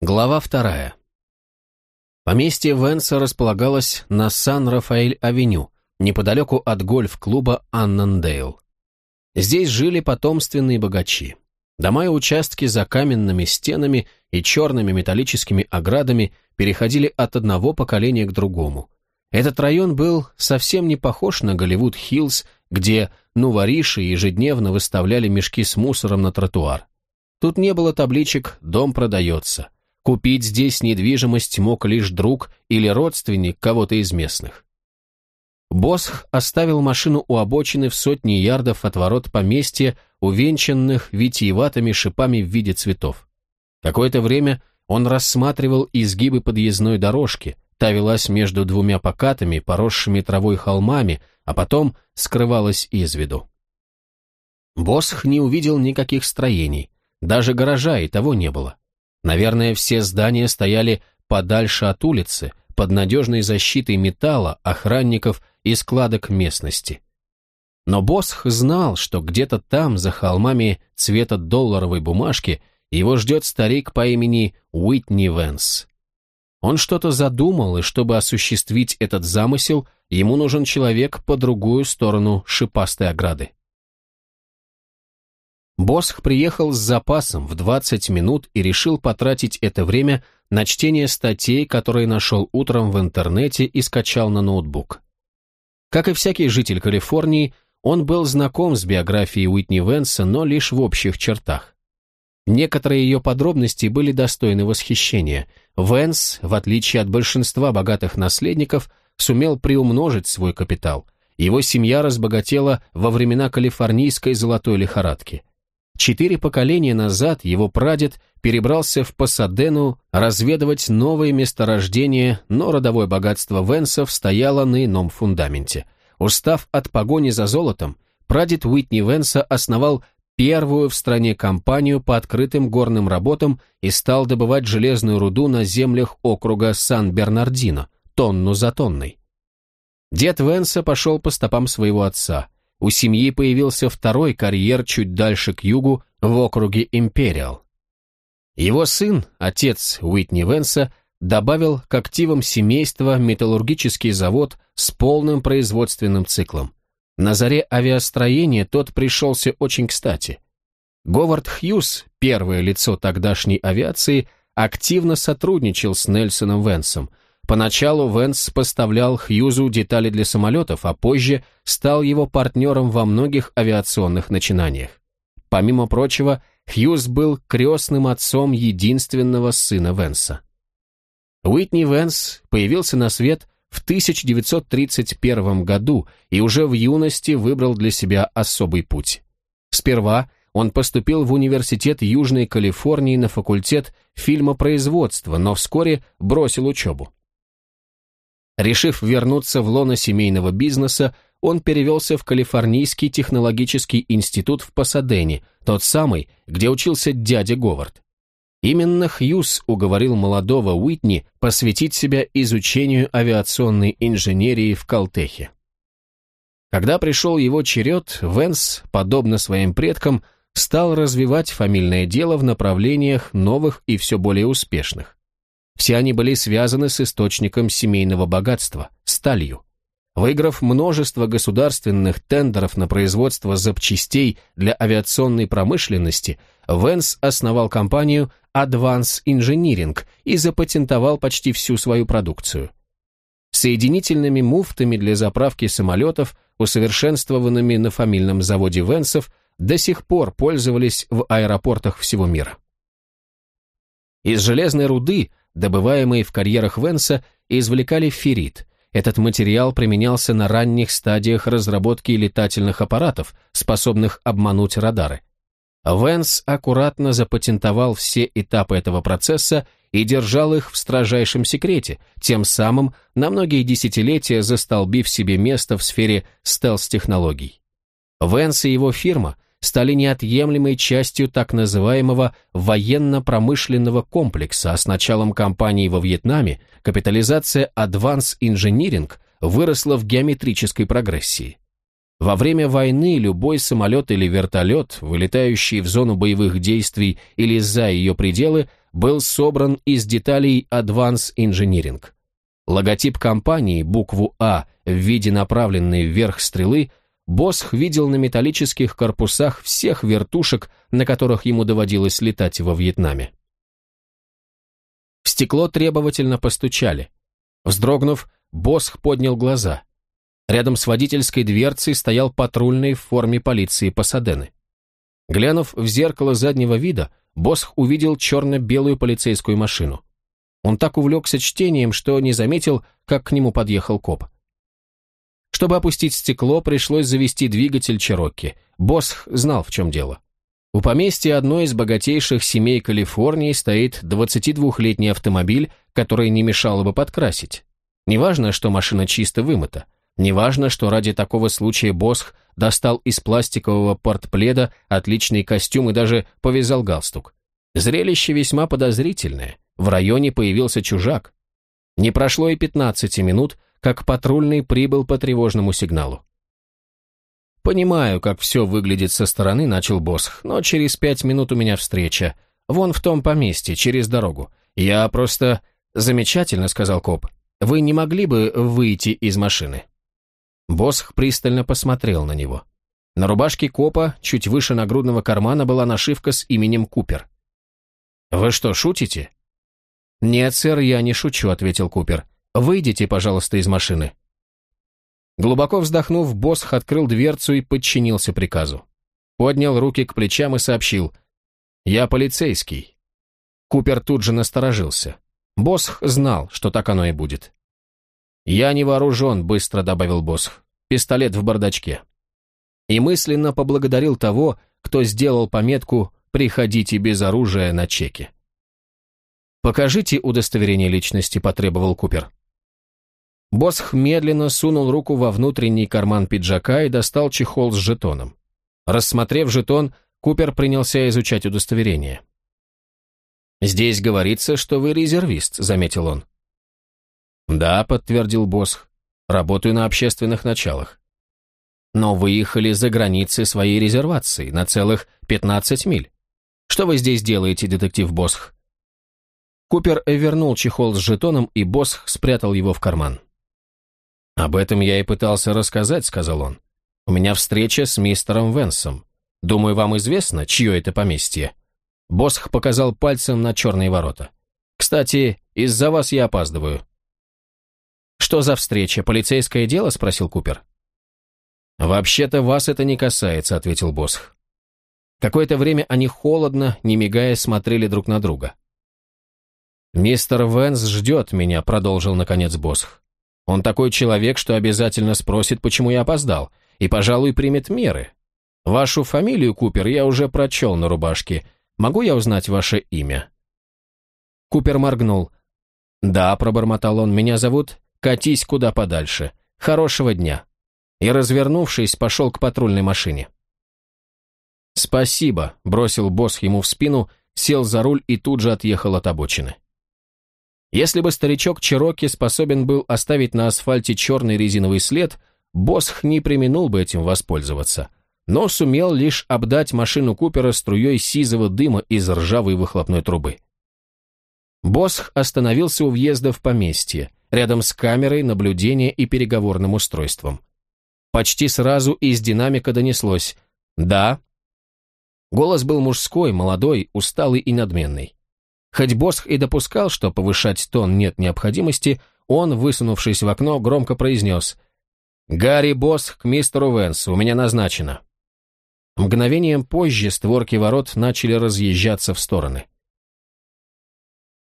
Глава вторая. Поместье Венса располагалось на Сан-Рафаэль-авеню, неподалеку от гольф-клуба Аннандейл. Здесь жили потомственные богачи. Дома и участки за каменными стенами и черными металлическими оградами переходили от одного поколения к другому. Этот район был совсем не похож на Голливуд-Хиллз, где нувориши ежедневно выставляли мешки с мусором на тротуар. Тут не было табличек «Дом продается», Купить здесь недвижимость мог лишь друг или родственник кого-то из местных. Босх оставил машину у обочины в сотни ярдов от ворот поместья, увенчанных витиеватыми шипами в виде цветов. Какое-то время он рассматривал изгибы подъездной дорожки, та велась между двумя покатыми, поросшими травой холмами, а потом скрывалась из виду. Босх не увидел никаких строений, даже гаража и того не было. Наверное, все здания стояли подальше от улицы, под надежной защитой металла, охранников и складок местности. Но Босх знал, что где-то там, за холмами цвета долларовой бумажки, его ждет старик по имени Уитни Венс. Он что-то задумал, и чтобы осуществить этот замысел, ему нужен человек по другую сторону шипастой ограды. Босх приехал с запасом в 20 минут и решил потратить это время на чтение статей, которые нашел утром в интернете и скачал на ноутбук. Как и всякий житель Калифорнии, он был знаком с биографией Уитни Венса, но лишь в общих чертах. Некоторые ее подробности были достойны восхищения. Венс, в отличие от большинства богатых наследников, сумел приумножить свой капитал. Его семья разбогатела во времена калифорнийской золотой лихорадки. Четыре поколения назад его прадед перебрался в Пасадену разведывать новые месторождения, но родовое богатство Венсов стояло на ином фундаменте. Устав от погони за золотом, прадед Уитни Венса основал первую в стране компанию по открытым горным работам и стал добывать железную руду на землях округа Сан-Бернардино, тонну за тонной. Дед Венса пошел по стопам своего отца – у семьи появился второй карьер чуть дальше к югу, в округе Империал. Его сын, отец Уитни Венса, добавил к активам семейства металлургический завод с полным производственным циклом. На заре авиастроения тот пришелся очень кстати. Говард Хьюз, первое лицо тогдашней авиации, активно сотрудничал с Нельсоном Венсом – Поначалу Венс поставлял Хьюзу детали для самолетов, а позже стал его партнером во многих авиационных начинаниях. Помимо прочего, Хьюз был крестным отцом единственного сына Венса. Уитни Венс появился на свет в 1931 году и уже в юности выбрал для себя особый путь. Сперва он поступил в Университет Южной Калифорнии на факультет фильмопроизводства, но вскоре бросил учебу. Решив вернуться в лоно семейного бизнеса, он перевелся в Калифорнийский технологический институт в Пасадене, тот самый, где учился дядя Говард. Именно Хьюз уговорил молодого Уитни посвятить себя изучению авиационной инженерии в Калтехе. Когда пришел его черед, Венс, подобно своим предкам, стал развивать фамильное дело в направлениях новых и все более успешных. Все они были связаны с источником семейного богатства – сталью. Выиграв множество государственных тендеров на производство запчастей для авиационной промышленности, Венс основал компанию Advance Engineering и запатентовал почти всю свою продукцию. Соединительными муфтами для заправки самолетов, усовершенствованными на фамильном заводе Венсов, до сих пор пользовались в аэропортах всего мира. Из железной руды добываемые в карьерах Венса, извлекали феррит. Этот материал применялся на ранних стадиях разработки летательных аппаратов, способных обмануть радары. Венс аккуратно запатентовал все этапы этого процесса и держал их в строжайшем секрете, тем самым на многие десятилетия застолбив себе место в сфере стелс-технологий. Венс и его фирма – стали неотъемлемой частью так называемого военно-промышленного комплекса, а с началом кампании во Вьетнаме капитализация Advance Engineering выросла в геометрической прогрессии. Во время войны любой самолет или вертолет, вылетающий в зону боевых действий или за ее пределы, был собран из деталей Advance Engineering. Логотип компании, букву «А» в виде направленной вверх стрелы, Босх видел на металлических корпусах всех вертушек, на которых ему доводилось летать во Вьетнаме. В стекло требовательно постучали. Вздрогнув, Босх поднял глаза. Рядом с водительской дверцей стоял патрульный в форме полиции Пасадены. Глянув в зеркало заднего вида, Босх увидел черно-белую полицейскую машину. Он так увлекся чтением, что не заметил, как к нему подъехал коп. Чтобы опустить стекло, пришлось завести двигатель Черокки. Босх знал, в чем дело. У поместья одной из богатейших семей Калифорнии стоит 22-летний автомобиль, который не мешало бы подкрасить. Неважно, что машина чисто вымыта. Неважно, что ради такого случая Босх достал из пластикового портпледа отличный костюм и даже повязал галстук. Зрелище весьма подозрительное. В районе появился чужак. Не прошло и 15 минут, как патрульный прибыл по тревожному сигналу. «Понимаю, как все выглядит со стороны», — начал Босх, «но через пять минут у меня встреча. Вон в том поместье, через дорогу. Я просто...» «Замечательно», — сказал коп. «Вы не могли бы выйти из машины?» Босх пристально посмотрел на него. На рубашке копа, чуть выше нагрудного кармана, была нашивка с именем Купер. «Вы что, шутите?» «Нет, сэр, я не шучу», — ответил Купер. «Выйдите, пожалуйста, из машины». Глубоко вздохнув, Босх открыл дверцу и подчинился приказу. Поднял руки к плечам и сообщил «Я полицейский». Купер тут же насторожился. Босх знал, что так оно и будет. «Я не вооружен», — быстро добавил Босх. «Пистолет в бардачке». И мысленно поблагодарил того, кто сделал пометку «Приходите без оружия на чеке». «Покажите удостоверение личности», — потребовал Купер. Босх медленно сунул руку во внутренний карман пиджака и достал чехол с жетоном. Рассмотрев жетон, Купер принялся изучать удостоверение. «Здесь говорится, что вы резервист», — заметил он. «Да», — подтвердил Босх, — «работаю на общественных началах». «Но выехали за границы своей резервации на целых 15 миль. Что вы здесь делаете, детектив Босх?» Купер вернул чехол с жетоном, и Босх спрятал его в карман. «Об этом я и пытался рассказать», — сказал он. «У меня встреча с мистером Венсом. Думаю, вам известно, чье это поместье?» Босх показал пальцем на черные ворота. «Кстати, из-за вас я опаздываю». «Что за встреча? Полицейское дело?» — спросил Купер. «Вообще-то вас это не касается», — ответил Босх. Какое-то время они холодно, не мигая, смотрели друг на друга. «Мистер Венс ждет меня», — продолжил наконец Босх. Он такой человек, что обязательно спросит, почему я опоздал, и, пожалуй, примет меры. Вашу фамилию, Купер, я уже прочел на рубашке. Могу я узнать ваше имя?» Купер моргнул. «Да», — пробормотал он, — «меня зовут Катись куда подальше. Хорошего дня». И, развернувшись, пошел к патрульной машине. «Спасибо», — бросил босс ему в спину, сел за руль и тут же отъехал от обочины. Если бы старичок Чироки способен был оставить на асфальте черный резиновый след, Босх не применул бы этим воспользоваться, но сумел лишь обдать машину Купера струей сизого дыма из ржавой выхлопной трубы. Босх остановился у въезда в поместье, рядом с камерой наблюдения и переговорным устройством. Почти сразу из динамика донеслось «Да». Голос был мужской, молодой, усталый и надменный. Хоть Босх и допускал, что повышать тон нет необходимости, он, высунувшись в окно, громко произнес «Гарри Босх к мистеру Венсу, у меня назначено». Мгновением позже створки ворот начали разъезжаться в стороны.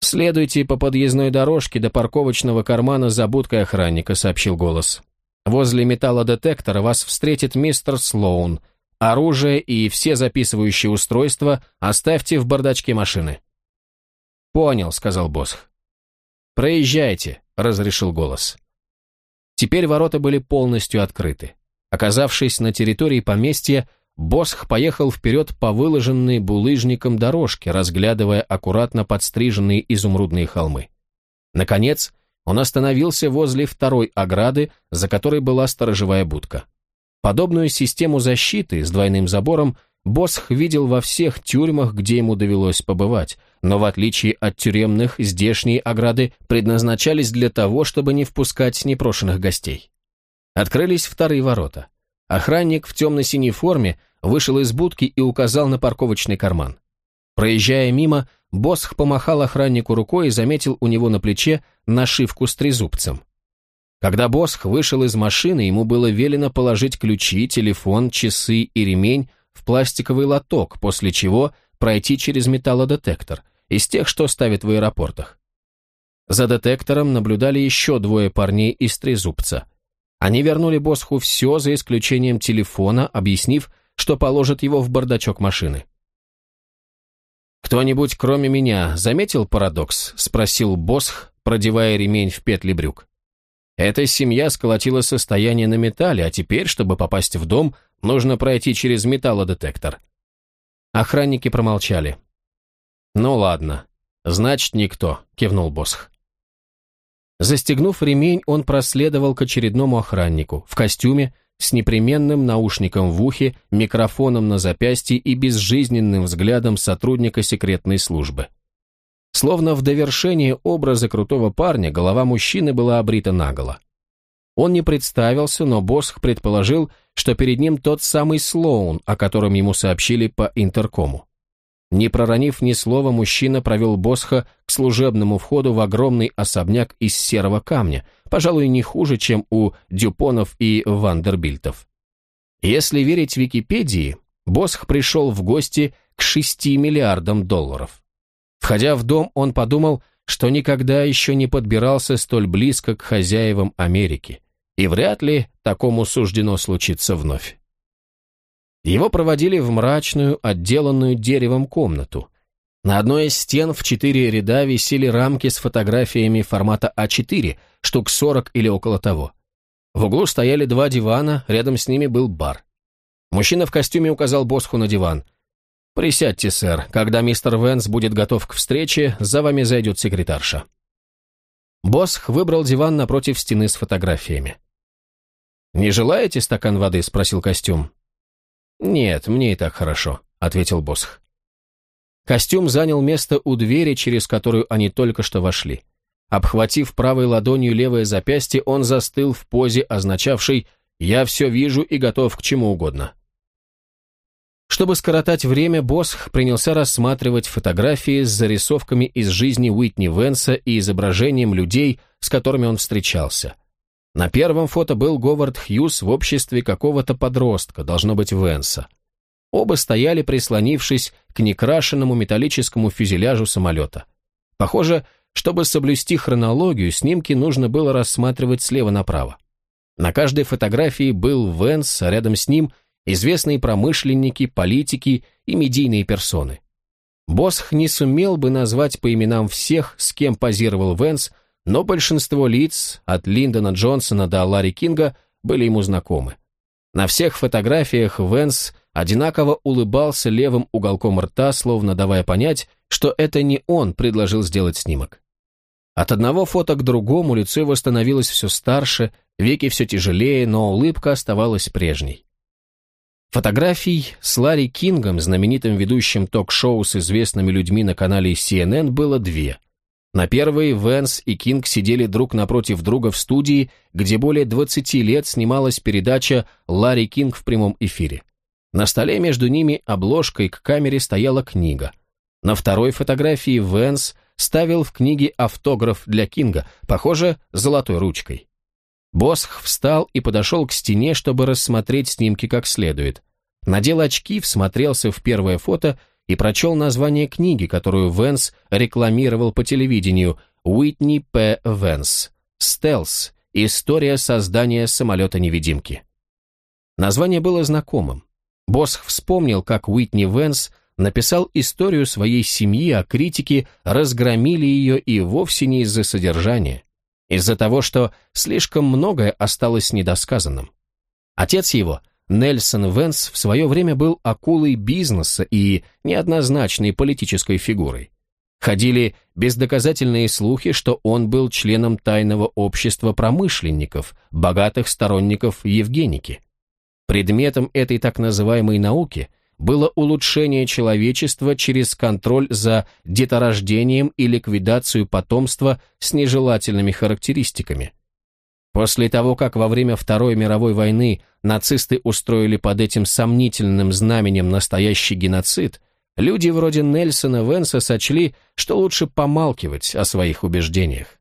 «Следуйте по подъездной дорожке до парковочного кармана за будкой охранника», — сообщил голос. «Возле металлодетектора вас встретит мистер Слоун. Оружие и все записывающие устройства оставьте в бардачке машины». «Понял», — сказал Босх. «Проезжайте», — разрешил голос. Теперь ворота были полностью открыты. Оказавшись на территории поместья, Босх поехал вперед по выложенной булыжником дорожке, разглядывая аккуратно подстриженные изумрудные холмы. Наконец, он остановился возле второй ограды, за которой была сторожевая будка. Подобную систему защиты с двойным забором Босх видел во всех тюрьмах, где ему довелось побывать, но в отличие от тюремных, здешние ограды предназначались для того, чтобы не впускать непрошенных гостей. Открылись вторые ворота. Охранник в темно-синей форме вышел из будки и указал на парковочный карман. Проезжая мимо, Босх помахал охраннику рукой и заметил у него на плече нашивку с трезубцем. Когда Босх вышел из машины, ему было велено положить ключи, телефон, часы и ремень в пластиковый лоток, после чего пройти через металлодетектор, из тех, что ставят в аэропортах. За детектором наблюдали еще двое парней из трезубца. Они вернули Босху все, за исключением телефона, объяснив, что положат его в бардачок машины. «Кто-нибудь, кроме меня, заметил парадокс?» – спросил Босх, продевая ремень в петли брюк. «Эта семья сколотила состояние на металле, а теперь, чтобы попасть в дом, Нужно пройти через металлодетектор». Охранники промолчали. «Ну ладно. Значит, никто», — кивнул Босх. Застегнув ремень, он проследовал к очередному охраннику, в костюме, с непременным наушником в ухе, микрофоном на запястье и безжизненным взглядом сотрудника секретной службы. Словно в довершение образа крутого парня, голова мужчины была обрита наголо. Он не представился, но Босх предположил, что перед ним тот самый Слоун, о котором ему сообщили по интеркому. Не проронив ни слова, мужчина провел Босха к служебному входу в огромный особняк из серого камня, пожалуй, не хуже, чем у Дюпонов и Вандербильтов. Если верить Википедии, Босх пришел в гости к 6 миллиардам долларов. Входя в дом, он подумал, что никогда еще не подбирался столь близко к хозяевам Америки – и вряд ли такому суждено случиться вновь. Его проводили в мрачную, отделанную деревом комнату. На одной из стен в четыре ряда висели рамки с фотографиями формата А4, штук 40 или около того. В углу стояли два дивана, рядом с ними был бар. Мужчина в костюме указал Босху на диван. «Присядьте, сэр. Когда мистер Венс будет готов к встрече, за вами зайдет секретарша». Босх выбрал диван напротив стены с фотографиями. «Не желаете стакан воды?» – спросил костюм. «Нет, мне и так хорошо», – ответил Босх. Костюм занял место у двери, через которую они только что вошли. Обхватив правой ладонью левое запястье, он застыл в позе, означавшей «я все вижу и готов к чему угодно». Чтобы скоротать время, Босх принялся рассматривать фотографии с зарисовками из жизни Уитни Венса и изображением людей, с которыми он встречался – на первом фото был Говард Хьюз в обществе какого-то подростка, должно быть Венса. Оба стояли, прислонившись к некрашенному металлическому фюзеляжу самолета. Похоже, чтобы соблюсти хронологию, снимки нужно было рассматривать слева направо. На каждой фотографии был Венс, а рядом с ним известные промышленники, политики и медийные персоны. Босх не сумел бы назвать по именам всех, с кем позировал Венс, но большинство лиц, от Линдона Джонсона до Ларри Кинга, были ему знакомы. На всех фотографиях Венс одинаково улыбался левым уголком рта, словно давая понять, что это не он предложил сделать снимок. От одного фото к другому лицо его становилось все старше, веки все тяжелее, но улыбка оставалась прежней. Фотографий с Ларри Кингом, знаменитым ведущим ток-шоу с известными людьми на канале CNN, было две – на первой Венс и Кинг сидели друг напротив друга в студии, где более 20 лет снималась передача «Ларри Кинг в прямом эфире». На столе между ними обложкой к камере стояла книга. На второй фотографии Венс ставил в книге автограф для Кинга, похоже, золотой ручкой. Босх встал и подошел к стене, чтобы рассмотреть снимки как следует. Надел очки, всмотрелся в первое фото и прочел название книги, которую Венс рекламировал по телевидению «Уитни П. Венс. Стелс. История создания самолета-невидимки». Название было знакомым. Босх вспомнил, как Уитни Венс написал историю своей семьи, а критики разгромили ее и вовсе не из-за содержания, из-за того, что слишком многое осталось недосказанным. Отец его – Нельсон Венс в свое время был акулой бизнеса и неоднозначной политической фигурой. Ходили бездоказательные слухи, что он был членом тайного общества промышленников, богатых сторонников Евгеники. Предметом этой так называемой науки было улучшение человечества через контроль за деторождением и ликвидацию потомства с нежелательными характеристиками. После того, как во время Второй мировой войны нацисты устроили под этим сомнительным знаменем настоящий геноцид, люди вроде Нельсона Венса сочли, что лучше помалкивать о своих убеждениях.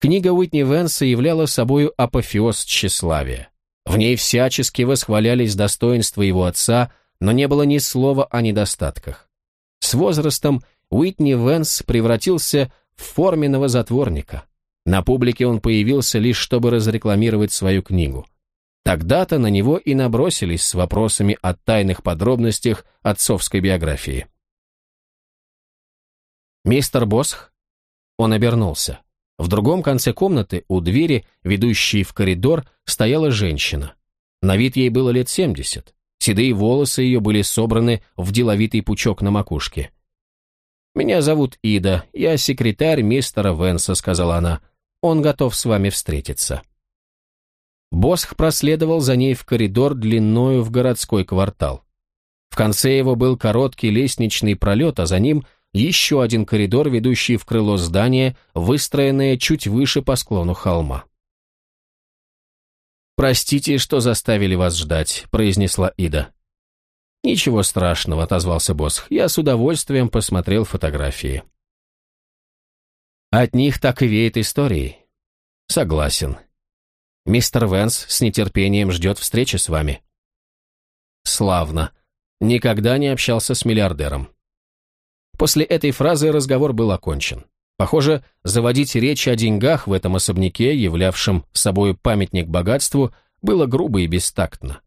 Книга Уитни Венса являла собою апофеоз тщеславия. В ней всячески восхвалялись достоинства его отца, но не было ни слова о недостатках. С возрастом Уитни Венс превратился в форменного затворника. На публике он появился лишь, чтобы разрекламировать свою книгу. Тогда-то на него и набросились с вопросами о тайных подробностях отцовской биографии. «Мистер Босх?» Он обернулся. В другом конце комнаты, у двери, ведущей в коридор, стояла женщина. На вид ей было лет семьдесят. Седые волосы ее были собраны в деловитый пучок на макушке. «Меня зовут Ида, я секретарь мистера Венса», — сказала она. «Он готов с вами встретиться». Босх проследовал за ней в коридор длиною в городской квартал. В конце его был короткий лестничный пролет, а за ним еще один коридор, ведущий в крыло здания, выстроенное чуть выше по склону холма. «Простите, что заставили вас ждать», — произнесла Ида. «Ничего страшного», — отозвался Босх. «Я с удовольствием посмотрел фотографии». «От них так и веет историей». «Согласен. Мистер Венс с нетерпением ждет встречи с вами». «Славно. Никогда не общался с миллиардером. После этой фразы разговор был окончен. Похоже, заводить речь о деньгах в этом особняке, являвшем собой памятник богатству, было грубо и бестактно.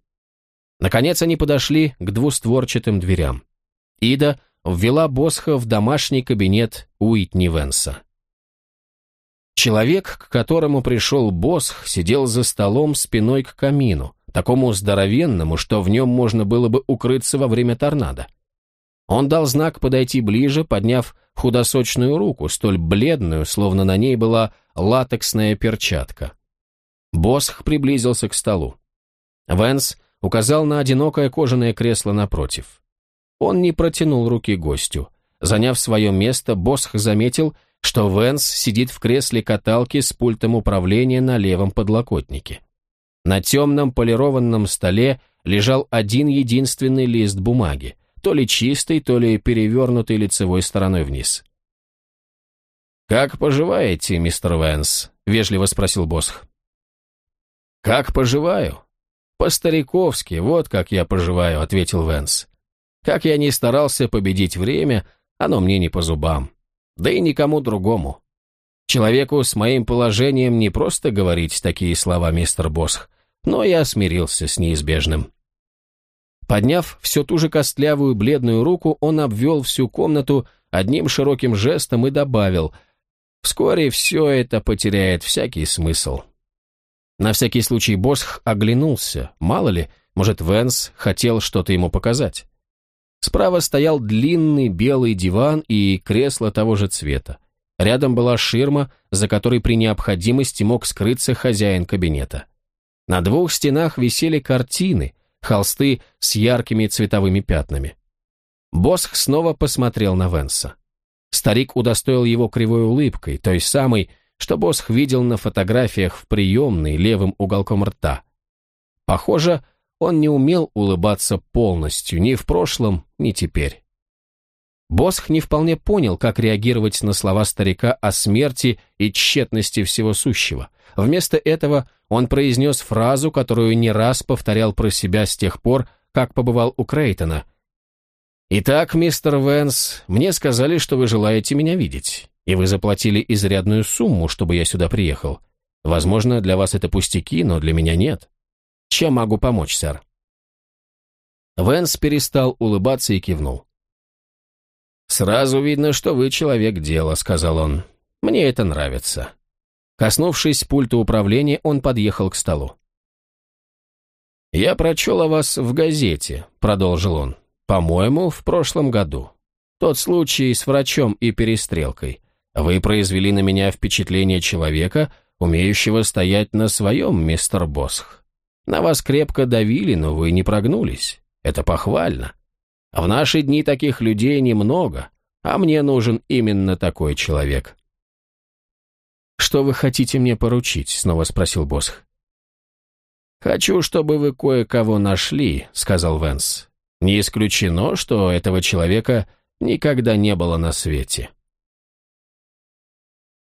Наконец они подошли к двустворчатым дверям. Ида ввела Босха в домашний кабинет Уитни Венса. Человек, к которому пришел Босх, сидел за столом спиной к камину, такому здоровенному, что в нем можно было бы укрыться во время торнадо. Он дал знак подойти ближе, подняв худосочную руку, столь бледную, словно на ней была латексная перчатка. Босх приблизился к столу. Венс указал на одинокое кожаное кресло напротив. Он не протянул руки гостю. Заняв свое место, Босх заметил, что Венс сидит в кресле каталки с пультом управления на левом подлокотнике. На темном полированном столе лежал один единственный лист бумаги, то ли чистой, то ли перевернутой лицевой стороной вниз. «Как поживаете, мистер Вэнс?» — вежливо спросил Босх. «Как поживаю?» «По-стариковски, вот как я поживаю», — ответил Вэнс. «Как я не старался победить время, оно мне не по зубам. Да и никому другому. Человеку с моим положением не просто говорить такие слова, мистер Босх, но я смирился с неизбежным». Подняв всю ту же костлявую бледную руку, он обвел всю комнату одним широким жестом и добавил «Вскоре все это потеряет всякий смысл». На всякий случай Босх оглянулся, мало ли, может, Венс хотел что-то ему показать. Справа стоял длинный белый диван и кресло того же цвета. Рядом была ширма, за которой при необходимости мог скрыться хозяин кабинета. На двух стенах висели картины, холсты с яркими цветовыми пятнами. Босх снова посмотрел на Венса. Старик удостоил его кривой улыбкой, той самой, что Босх видел на фотографиях в приемной левым уголком рта. Похоже, он не умел улыбаться полностью ни в прошлом, ни теперь. Босх не вполне понял, как реагировать на слова старика о смерти и тщетности всего сущего. Вместо этого он произнес фразу, которую не раз повторял про себя с тех пор, как побывал у Крейтона. «Итак, мистер Венс, мне сказали, что вы желаете меня видеть, и вы заплатили изрядную сумму, чтобы я сюда приехал. Возможно, для вас это пустяки, но для меня нет. Чем могу помочь, сэр?» Венс перестал улыбаться и кивнул. «Сразу видно, что вы человек дела», — сказал он. «Мне это нравится». Коснувшись пульта управления, он подъехал к столу. «Я прочел о вас в газете», — продолжил он. «По-моему, в прошлом году. Тот случай с врачом и перестрелкой. Вы произвели на меня впечатление человека, умеющего стоять на своем, мистер Босх. На вас крепко давили, но вы не прогнулись. Это похвально. В наши дни таких людей немного, а мне нужен именно такой человек. «Что вы хотите мне поручить?» — снова спросил Босх. «Хочу, чтобы вы кое-кого нашли», — сказал Венс. «Не исключено, что этого человека никогда не было на свете».